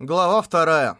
Глава вторая.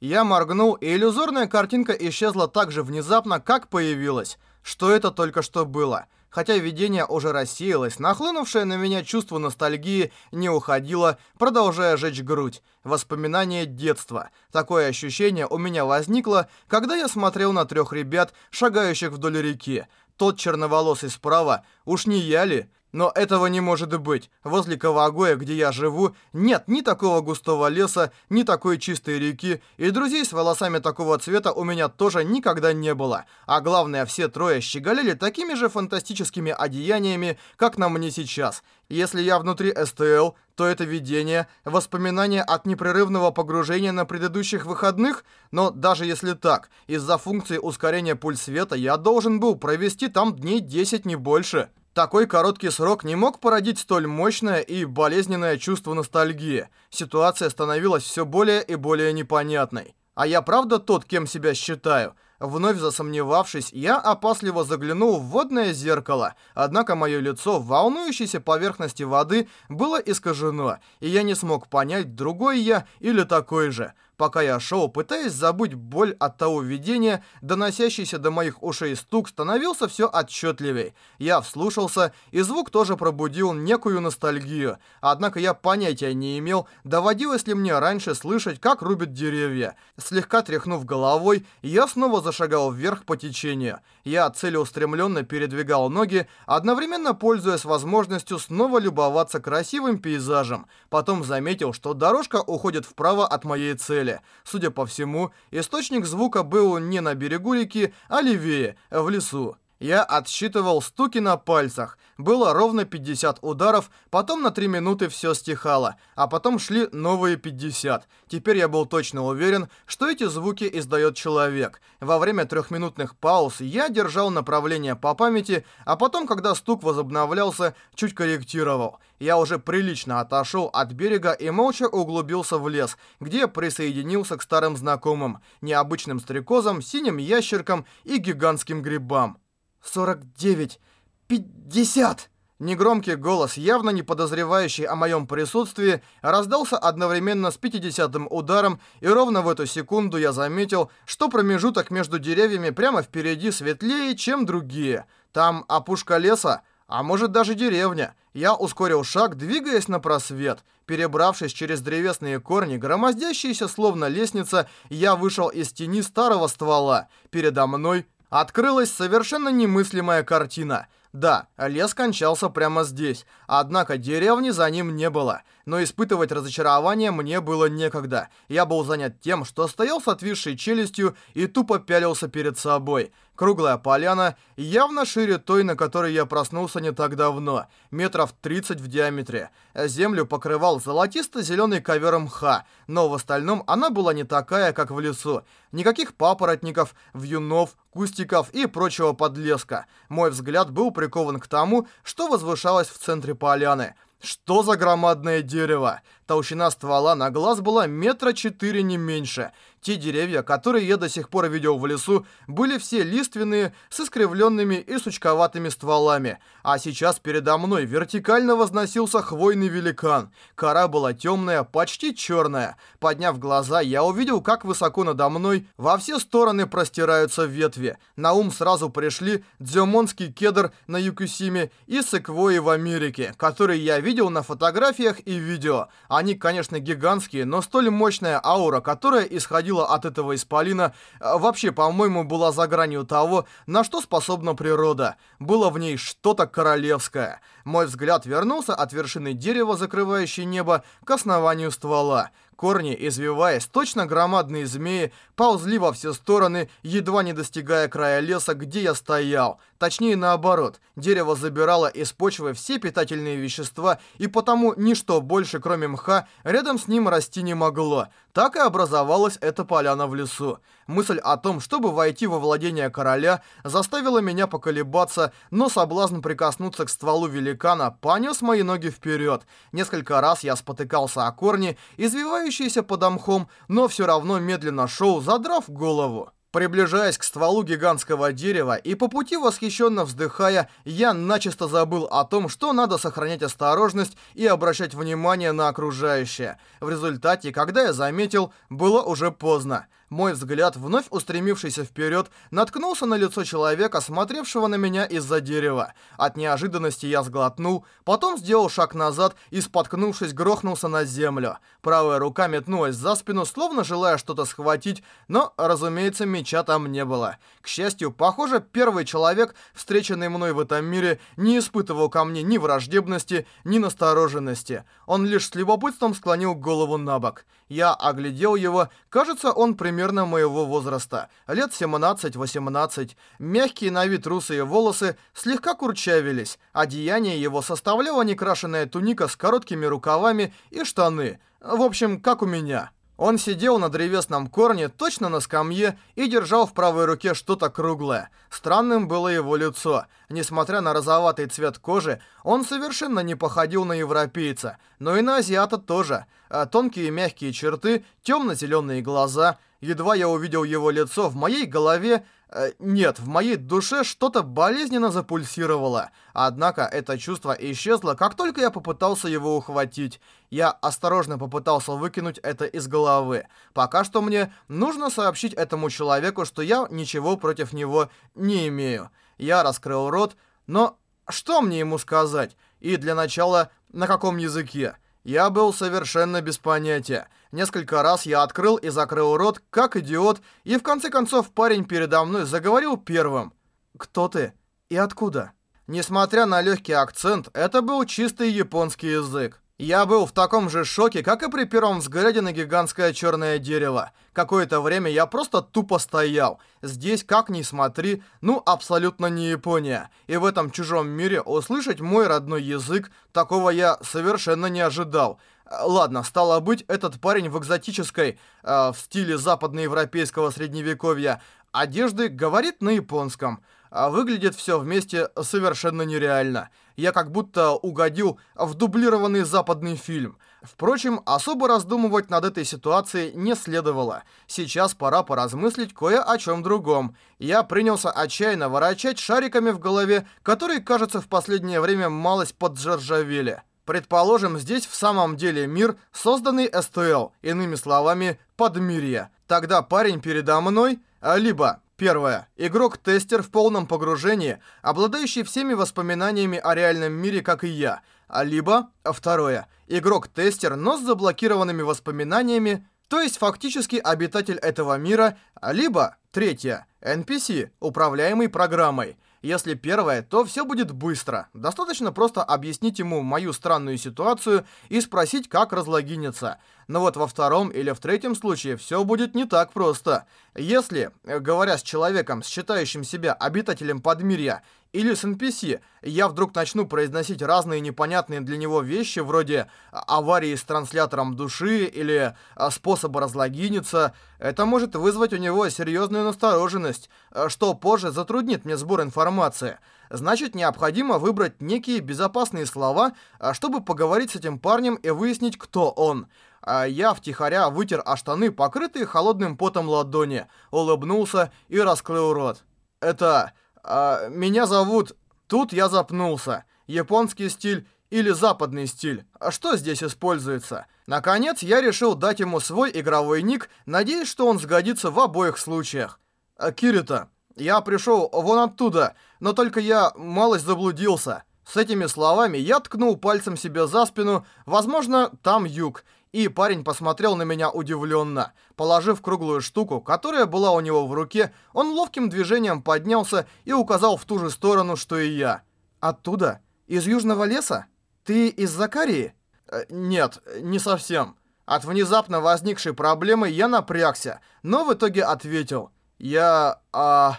Я моргнул, и иллюзорная картинка исчезла так же внезапно, как появилась. Что это только что было? Хотя видение уже рассеялось, нахлынувшее на меня чувство ностальгии не уходило, продолжая жечь грудь. Воспоминания детства. Такое ощущение у меня возникло, когда я смотрел на трех ребят, шагающих вдоль реки. Тот черноволосый справа, уж не я ли? Но этого не может быть. Возле Кавагоя, где я живу, нет ни такого густого леса, ни такой чистой реки, и друзей с волосами такого цвета у меня тоже никогда не было. А главное, все трое щеголяли такими же фантастическими одеяниями, как на мне сейчас. Если я внутри СТЛ, то это видение, воспоминания от непрерывного погружения на предыдущих выходных, но даже если так, из-за функции ускорения пульс света я должен был провести там дней 10 не больше. Такой короткий срок не мог породить столь мощное и болезненное чувство ностальгии. Ситуация становилась все более и более непонятной. А я правда тот, кем себя считаю? Вновь засомневавшись, я опасливо заглянул в водное зеркало, однако мое лицо в волнующейся поверхности воды было искажено, и я не смог понять, другой я или такой же. Пока я шел, пытаясь забыть боль от того видения, доносящийся до моих ушей стук становился все отчетливей. Я вслушался, и звук тоже пробудил некую ностальгию. Однако я понятия не имел, доводилось ли мне раньше слышать, как рубят деревья. Слегка тряхнув головой, я снова зашагал вверх по течению. Я целеустремленно передвигал ноги, одновременно пользуясь возможностью снова любоваться красивым пейзажем. Потом заметил, что дорожка уходит вправо от моей цели поле. Судя по всему, источник звука был не на берегу реки, а левее, в лесу. Я отсчитывал стуки на пальцах. Было ровно 50 ударов, потом на 3 минуты все стихало, а потом шли новые 50. Теперь я был точно уверен, что эти звуки издает человек. Во время трехминутных пауз я держал направление по памяти, а потом, когда стук возобновлялся, чуть корректировал. Я уже прилично отошел от берега и молча углубился в лес, где присоединился к старым знакомым, необычным стрекозам, синим ящеркам и гигантским грибам. 49, 50. Негромкий голос, явно не подозревающий о моем присутствии, раздался одновременно с 50-м ударом, и ровно в эту секунду я заметил, что промежуток между деревьями прямо впереди светлее, чем другие. Там опушка леса, а может даже деревня. Я ускорил шаг, двигаясь на просвет. Перебравшись через древесные корни, громоздящиеся словно лестница, я вышел из тени старого ствола. Передо мной Открылась совершенно немыслимая картина. Да, лес кончался прямо здесь, однако деревни за ним не было. Но испытывать разочарование мне было некогда. Я был занят тем, что стоял с отвисшей челюстью и тупо пялился перед собой. Круглая поляна, явно шире той, на которой я проснулся не так давно, метров 30 в диаметре. Землю покрывал золотисто-зеленый ковер мха, но в остальном она была не такая, как в лесу. Никаких папоротников, вьюнов, кустиков и прочего подлеска. Мой взгляд был прикован к тому, что возвышалось в центре поляны. Что за громадное дерево? Толщина ствола на глаз была метра четыре не меньше. Те деревья, которые я до сих пор видел в лесу, были все лиственные, с искривленными и сучковатыми стволами. А сейчас передо мной вертикально возносился хвойный великан. Кора была темная, почти черная. Подняв глаза, я увидел, как высоко надо мной во все стороны простираются ветви. На ум сразу пришли дзюмонский кедр на Юкусиме и секвои в Америке, которые я видел на фотографиях и видео. Они, конечно, гигантские, но столь мощная аура, которая исходила исходила от этого исполина, э, вообще, по-моему, была за гранью того, на что способна природа. Было в ней что-то королевское. Мой взгляд вернулся от вершины дерева, закрывающей небо, к основанию ствола. Корни, извиваясь, точно громадные змеи, ползли во все стороны, едва не достигая края леса, где я стоял. Точнее, наоборот, дерево забирало из почвы все питательные вещества, и потому ничто больше, кроме мха, рядом с ним расти не могло. Так и образовалась эта поляна в лесу. Мысль о том, чтобы войти во владение короля, заставила меня поколебаться, но соблазн прикоснуться к стволу великана понес мои ноги вперед. Несколько раз я спотыкался о корни, извивающиеся под мхом, но все равно медленно шел, задрав голову. Приближаясь к стволу гигантского дерева и по пути восхищенно вздыхая, я начисто забыл о том, что надо сохранять осторожность и обращать внимание на окружающее. В результате, когда я заметил, было уже поздно. Мой взгляд, вновь устремившийся вперед, наткнулся на лицо человека, смотревшего на меня из-за дерева. От неожиданности я сглотнул, потом сделал шаг назад и, споткнувшись, грохнулся на землю. Правая рука метнулась за спину, словно желая что-то схватить, но, разумеется, меча там не было. К счастью, похоже, первый человек, встреченный мной в этом мире, не испытывал ко мне ни враждебности, ни настороженности. Он лишь с любопытством склонил голову на бок. Я оглядел его, кажется, он примерно моего возраста, лет 17-18. Мягкие на вид русые волосы слегка курчавились, одеяние его составляла некрашенная туника с короткими рукавами и штаны. В общем, как у меня. Он сидел на древесном корне, точно на скамье, и держал в правой руке что-то круглое. Странным было его лицо. Несмотря на розоватый цвет кожи, он совершенно не походил на европейца, но и на азиата тоже. А тонкие мягкие черты, темно-зеленые глаза. Едва я увидел его лицо, в моей голове Э, нет, в моей душе что-то болезненно запульсировало. Однако это чувство исчезло, как только я попытался его ухватить. Я осторожно попытался выкинуть это из головы. Пока что мне нужно сообщить этому человеку, что я ничего против него не имею. Я раскрыл рот, но что мне ему сказать? И для начала, на каком языке? Я был совершенно без понятия. Несколько раз я открыл и закрыл рот, как идиот, и в конце концов парень передо мной заговорил первым. «Кто ты? И откуда?» Несмотря на легкий акцент, это был чистый японский язык. Я был в таком же шоке, как и при первом взгляде на гигантское черное дерево. Какое-то время я просто тупо стоял. Здесь, как ни смотри, ну абсолютно не Япония. И в этом чужом мире услышать мой родной язык, такого я совершенно не ожидал. Ладно, стало быть, этот парень в экзотической, э, в стиле западноевропейского средневековья, одежды говорит на японском а выглядит все вместе совершенно нереально. Я как будто угодил в дублированный западный фильм. Впрочем, особо раздумывать над этой ситуацией не следовало. Сейчас пора поразмыслить кое о чем другом. Я принялся отчаянно ворочать шариками в голове, которые, кажется, в последнее время малость поджаржавели. Предположим, здесь в самом деле мир, созданный СТЛ, иными словами, подмирье. Тогда парень передо мной, либо Первое. Игрок-тестер в полном погружении, обладающий всеми воспоминаниями о реальном мире, как и я. А либо, второе. Игрок-тестер, но с заблокированными воспоминаниями, то есть фактически обитатель этого мира. Либо, третье. NPC, управляемый программой. Если первое, то все будет быстро. Достаточно просто объяснить ему мою странную ситуацию и спросить, как разлогиниться. Но вот во втором или в третьем случае все будет не так просто. Если, говоря с человеком, считающим себя обитателем подмирья, или с NPC, я вдруг начну произносить разные непонятные для него вещи, вроде аварии с транслятором души или а, способа разлогиниться, это может вызвать у него серьезную настороженность, что позже затруднит мне сбор информации. Значит, необходимо выбрать некие безопасные слова, чтобы поговорить с этим парнем и выяснить, кто он. Я втихаря вытер о штаны, покрытые холодным потом ладони, улыбнулся и раскрыл рот. Это... А, меня зовут... Тут я запнулся. Японский стиль или западный стиль. А что здесь используется? Наконец, я решил дать ему свой игровой ник, надеясь, что он сгодится в обоих случаях. А, Кирита, я пришел вон оттуда, но только я малость заблудился. С этими словами я ткнул пальцем себе за спину, возможно, там юг, и парень посмотрел на меня удивленно. Положив круглую штуку, которая была у него в руке, он ловким движением поднялся и указал в ту же сторону, что и я. «Оттуда? Из Южного леса? Ты из Закарии?» э, «Нет, не совсем». От внезапно возникшей проблемы я напрягся, но в итоге ответил. «Я... а...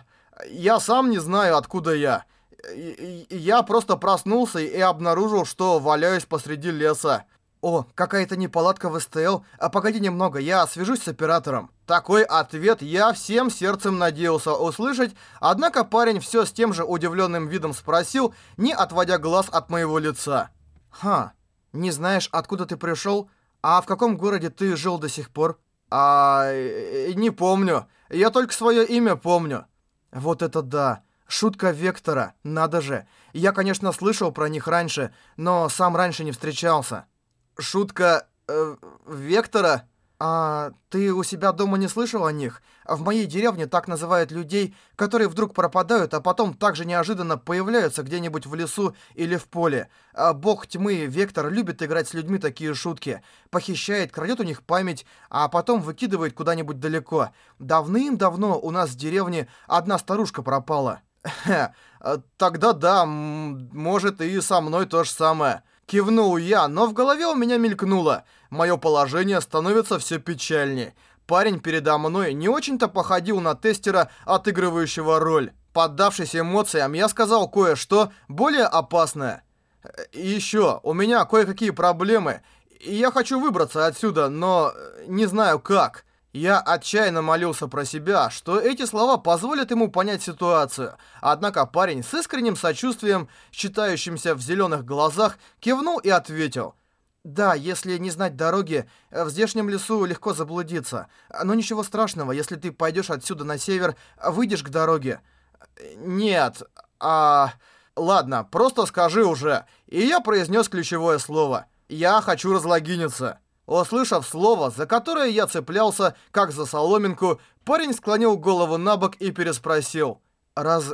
я сам не знаю, откуда я. Я просто проснулся и обнаружил, что валяюсь посреди леса. «О, какая-то неполадка в СТЛ. А погоди немного, я свяжусь с оператором». Такой ответ я всем сердцем надеялся услышать, однако парень все с тем же удивленным видом спросил, не отводя глаз от моего лица. «Ха, не знаешь, откуда ты пришел? А в каком городе ты жил до сих пор?» А, э, не помню. Я только свое имя помню. Вот это да. Шутка Вектора, надо же. Я, конечно, слышал про них раньше, но сам раньше не встречался. Шутка... Э, Вектора? А ты у себя дома не слышал о них? В моей деревне так называют людей, которые вдруг пропадают, а потом также неожиданно появляются где-нибудь в лесу или в поле. А бог тьмы, Вектор, любит играть с людьми такие шутки. Похищает, крадет у них память, а потом выкидывает куда-нибудь далеко. Давным-давно у нас в деревне одна старушка пропала. Тогда да, может и со мной то же самое. Кивнул я, но в голове у меня мелькнуло. Мое положение становится все печальнее. Парень передо мной не очень-то походил на тестера, отыгрывающего роль. Поддавшись эмоциям, я сказал кое-что более опасное. И еще, у меня кое-какие проблемы, и я хочу выбраться отсюда, но не знаю как. Я отчаянно молился про себя, что эти слова позволят ему понять ситуацию. Однако парень с искренним сочувствием, считающимся в зеленых глазах, кивнул и ответил – да, если не знать дороги, в здешнем лесу легко заблудиться. Но ничего страшного, если ты пойдешь отсюда на север, выйдешь к дороге. Нет, а... Ладно, просто скажи уже. И я произнес ключевое слово. Я хочу разлогиниться. Услышав слово, за которое я цеплялся, как за соломинку, парень склонил голову на бок и переспросил. «Раз...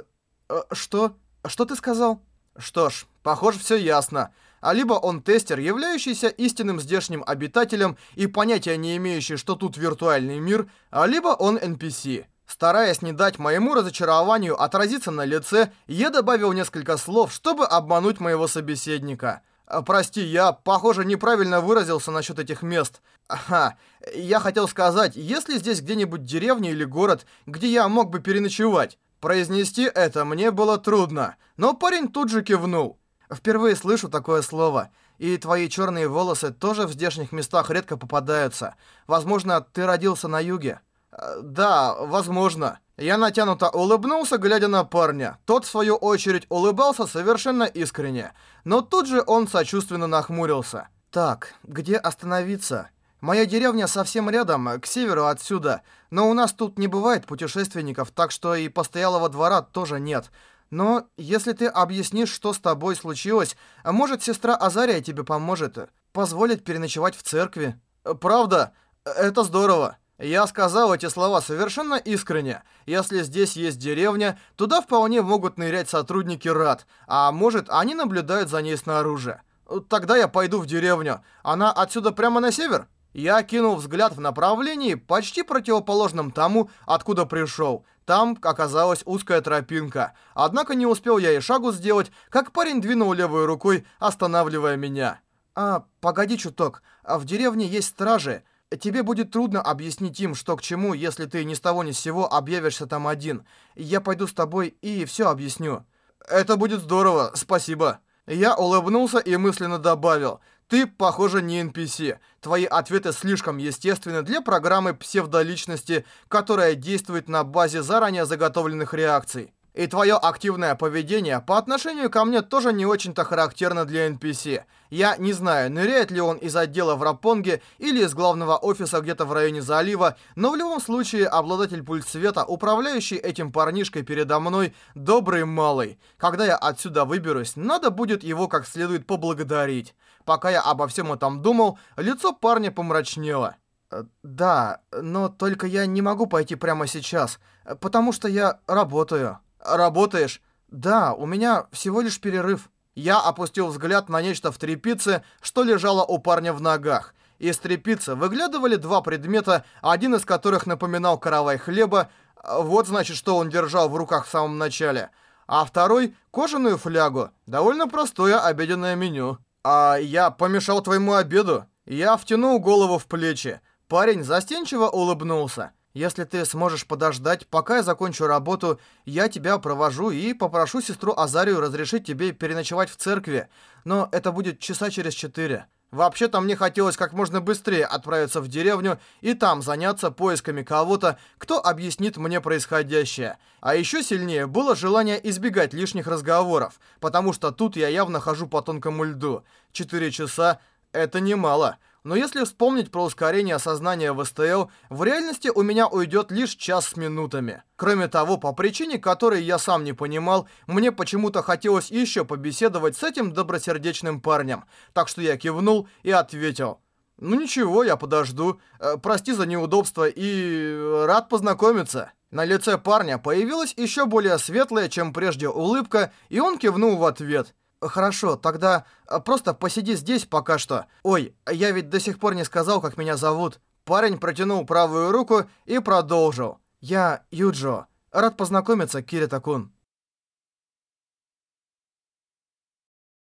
Э, что? Что ты сказал?» Что ж, похоже, все ясно а либо он тестер, являющийся истинным здешним обитателем и понятия не имеющий, что тут виртуальный мир, а либо он NPC. Стараясь не дать моему разочарованию отразиться на лице, я добавил несколько слов, чтобы обмануть моего собеседника. А, прости, я, похоже, неправильно выразился насчет этих мест. Ага, я хотел сказать, есть ли здесь где-нибудь деревня или город, где я мог бы переночевать? Произнести это мне было трудно, но парень тут же кивнул. Впервые слышу такое слово. И твои черные волосы тоже в здешних местах редко попадаются. Возможно, ты родился на юге. Э, да, возможно. Я натянуто улыбнулся, глядя на парня. Тот, в свою очередь, улыбался совершенно искренне. Но тут же он сочувственно нахмурился. Так, где остановиться? Моя деревня совсем рядом, к северу отсюда. Но у нас тут не бывает путешественников, так что и постоялого двора тоже нет. Но если ты объяснишь, что с тобой случилось, а может, сестра Азария тебе поможет, позволит переночевать в церкви. Правда? Это здорово. Я сказал эти слова совершенно искренне. Если здесь есть деревня, туда вполне могут нырять сотрудники РАД, а может, они наблюдают за ней снаружи. Тогда я пойду в деревню. Она отсюда прямо на север? Я кинул взгляд в направлении, почти противоположном тому, откуда пришел. Там оказалась узкая тропинка. Однако не успел я и шагу сделать, как парень двинул левой рукой, останавливая меня. «А, погоди чуток. А в деревне есть стражи. Тебе будет трудно объяснить им, что к чему, если ты ни с того ни с сего объявишься там один. Я пойду с тобой и все объясню». «Это будет здорово, спасибо». Я улыбнулся и мысленно добавил – ты, похоже, не NPC. Твои ответы слишком естественны для программы псевдоличности, которая действует на базе заранее заготовленных реакций. И твое активное поведение по отношению ко мне тоже не очень-то характерно для NPC. Я не знаю, ныряет ли он из отдела в Рапонге или из главного офиса где-то в районе залива, но в любом случае обладатель пульт света, управляющий этим парнишкой передо мной, добрый малый. Когда я отсюда выберусь, надо будет его как следует поблагодарить. Пока я обо всем этом думал, лицо парня помрачнело. Э, «Да, но только я не могу пойти прямо сейчас, потому что я работаю». «Работаешь?» «Да, у меня всего лишь перерыв». Я опустил взгляд на нечто в трепице, что лежало у парня в ногах. Из трепицы выглядывали два предмета, один из которых напоминал каравай хлеба, вот значит, что он держал в руках в самом начале, а второй — кожаную флягу, довольно простое обеденное меню. «А я помешал твоему обеду?» Я втянул голову в плечи. Парень застенчиво улыбнулся. Если ты сможешь подождать, пока я закончу работу, я тебя провожу и попрошу сестру Азарию разрешить тебе переночевать в церкви. Но это будет часа через четыре. Вообще-то мне хотелось как можно быстрее отправиться в деревню и там заняться поисками кого-то, кто объяснит мне происходящее. А еще сильнее было желание избегать лишних разговоров, потому что тут я явно хожу по тонкому льду. Четыре часа — это немало. Но если вспомнить про ускорение осознания в СТЛ, в реальности у меня уйдет лишь час с минутами. Кроме того, по причине, которой я сам не понимал, мне почему-то хотелось еще побеседовать с этим добросердечным парнем. Так что я кивнул и ответил. «Ну ничего, я подожду. Э, прости за неудобство и... Э, рад познакомиться». На лице парня появилась еще более светлая, чем прежде улыбка, и он кивнул в ответ. «Хорошо, тогда э, просто посиди здесь пока что. Ой, я ведь до сих пор не сказал, как меня зовут». Парень протянул правую руку и продолжил. «Я Юджо. Рад познакомиться, Кирита-кун».